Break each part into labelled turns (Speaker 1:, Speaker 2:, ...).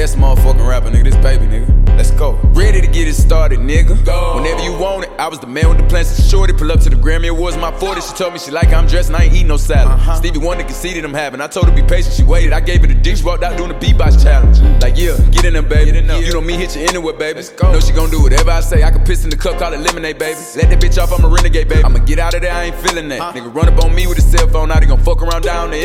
Speaker 1: best motherfucking rapper, nigga. This baby, nigga. Let's go. Ready to get it started, nigga. Go. Whenever you want it, I was the man with the plans to shorty. Pull up to the Grammy Awards, my 40. She told me she like I'm dressed and I ain't eat no salad. Uh-huh. Stevie Wonder conceded I'm having. I told her be patient, she waited. I gave her the dish, walked out doing the beatbox challenge. Like, yeah, get in there, baby. In there. You know me, hit you anywhere, baby. Let's go. Know she gon' do whatever I say. I can piss in the cup, call it lemonade, baby. Let that bitch off, I'm a renegade, baby. I'ma get out of there, I ain't feeling that. Huh? Nigga run up on me with a cell phone, now they gon' fuck around down the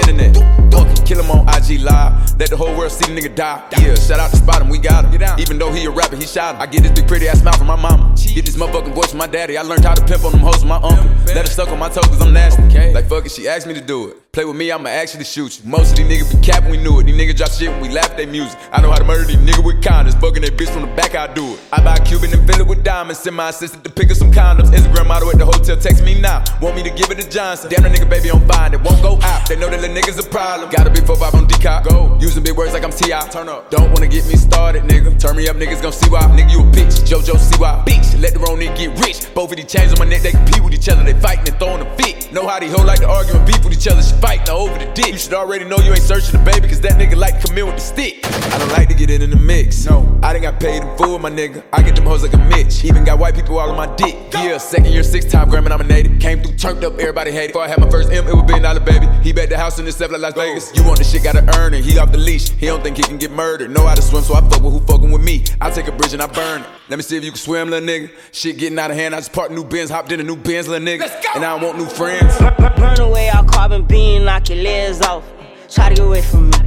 Speaker 1: IG Live. Let the whole world see the nigga die. Yeah, shout out to Spot him, we got him. Even though he a rapper, he shot him. I get this big pretty ass smile from my mama. Get this motherfucking voice from my daddy. I learned how to pimp on them hoes from my uncle. Let her suck on my toes cause I'm nasty. Like fuck it, she asked me to do it. Play with me, I'ma actually shoot you. Most of these niggas be capping, we knew it. These niggas drop shit when we laugh they music. I know how to murder these niggas with kindness. Fucking that bitch from the back, I do it. I buy a Cuban and fill it with diamonds. Send my assistant to pick up some condoms. Instagram model at the hotel, text me now. Want me to give it to Johnson. Damn, the nigga baby on fine, it won't go out. They know that the niggas a problem. Got a big 4 5 on decop. Go. Using big words like I'm T.I. Turn up. Don't wanna get me started, nigga. Turn me up, niggas gon' see why. Nigga, you a bitch. JoJo, see why. Bitch, let the wrong nigga get rich. Both of these chains on my neck, they compete with each other. They fighting and throwing a fit. Know how these hoes like to argue and beef with each other. She fighting over the dick. You should already know you ain't searching the baby, cause that nigga like to come in with the stick. I don't like to get it in the mix. No, I done got paid in full, my nigga. I get them hoes like a Mitch. Even got white people all on my dick. Yeah, second year, six time Grammy nominated. Came through, turned up, everybody hated. Before I had my first M, it was billion dollar baby. He bet the house in himself like Las Vegas. You want the shit, gotta earn it. He off the leash, he don't think he can get murdered. Know how to swim, so I fuck with who fucking with me. I take a bridge and I burn it. Let me see if you can swim, little nigga. Shit getting out of hand, I just parked new Benz, hopped in a new Benz, little nigga. And I don't want new friends.
Speaker 2: Burn away all carbon beam, knock your legs off. Try to get away from me.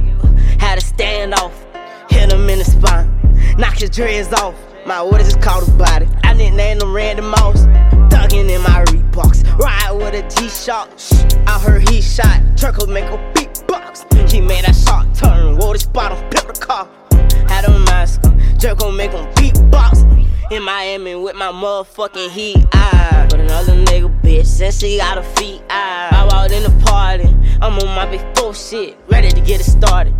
Speaker 2: Had to stand off, hit him in the spine, knock his dreads off. My orders is called a body. I nicknamed him Randy Moss. Thuggin' in my Reeboks. Ride with a G-Shock. I heard he shot. Turkle make a beatbox. He made that shot turn. Wore spot on pimp the car. Had a mask. Jerk gon' make him beatbox. In Miami with my motherfucking heat. I with another nigga bitch. Since she got her feet. I, I walked in the party. I'm on my big four shit. Ready to get it started.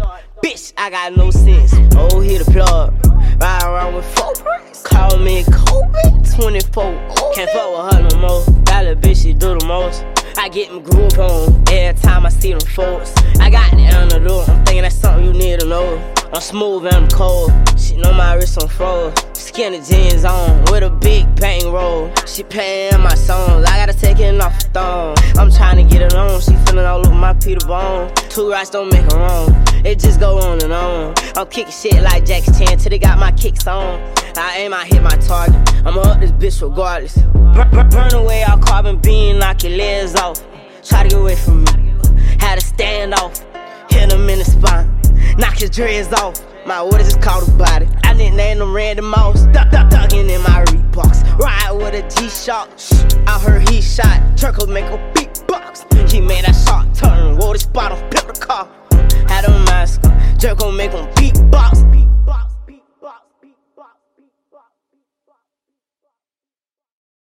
Speaker 2: Bitch, I got no sense. Oh, hit the plug. Ride around with four bricks. Call me COVID 24. Can't fuck with her no more. Little bitch, she do the most. I get my groove on every time I see them folks. I got the antidote. I'm thinking that's something you need to know. I'm smooth and I'm cold. She know my wrist on froze. Skinny jeans on with a big bang roll. She paying my songs. Off. I'm trying to get it on. She feeling all over my Peter Bone. Two rights don't make her wrong. It just go on and on. I'm kicking shit like Jack's 10 till they got my kicks on. I aim, I hit my target. I'ma up this bitch regardless. Burn, burn away all carbon beam, knock your legs off. Try to get away from me. Had to stand off, hit him in the spine. Knock his dreads off. My orders is called a body. I nicknamed him Randy Moss. Duck, duck, ducking in my Reeboks. Ride with a G-Shock. I heard he shot. Turkle make a beatbox. He made that shot turn. Wore the spot on pimp the car. Had a mask. Jerk gon' make him beatbox.